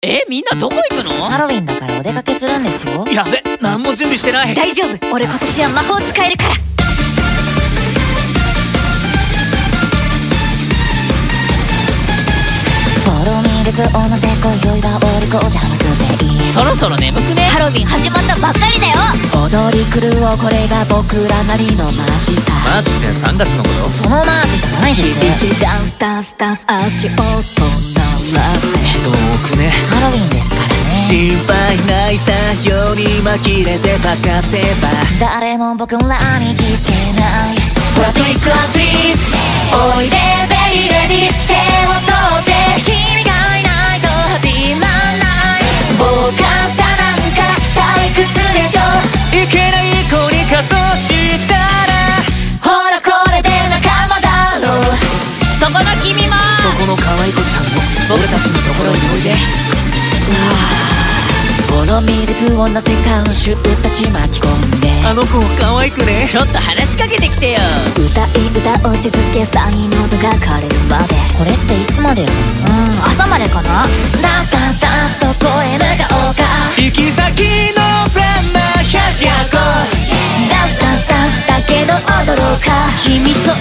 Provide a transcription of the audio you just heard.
えみんなどこ行くの？ハロウィンだからお出かけするんですよ。やべ何も準備してない。大丈夫。俺今年は魔法使えるから。そろそろ眠くねハロウィン始まったばっかりだよ踊り狂おうこれが僕らなりのマーチって3月のことそのマーチじゃないです響きダンスダンスダンス足音鳴らせ人多くねハロウィンですからね。心配ないさように紛れてバカせば。誰も僕らに気づけない。プラトニックアトリートおいでベイレディ手を取って君がいないと始まらない。傍観者なんか退屈でしょ。いけない子に仮装したら。ほらこれで仲間だろう。そこの君も。そこの可愛い子ちゃんも俺たちのところにおいでフォロミ列をなぜ監修たち巻き込んであの子可愛くね。ちょっと話しかけてきてよ。歌い歌を静けさに喉が枯れるまで。これっていつまでやるうん朝までかな？ダンスダンスダンスどこへ向かおうか行き先のプランマー100個ダンスダンスダンスだけど踊ろうか君と